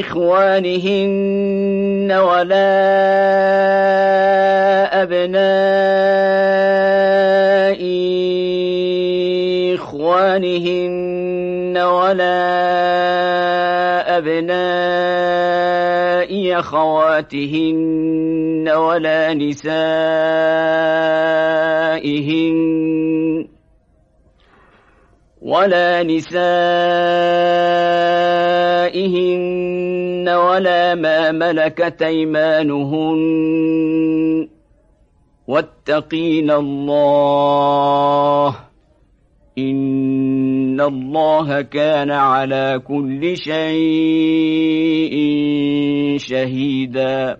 إخوانهن ولا أبناء إخوانهن ولا أبناء أخواتهن ولا نسائهن ولا نسائهن ولا ما ملكت ايمانهن واتقين الله ان الله كان على كل شيء شهيدا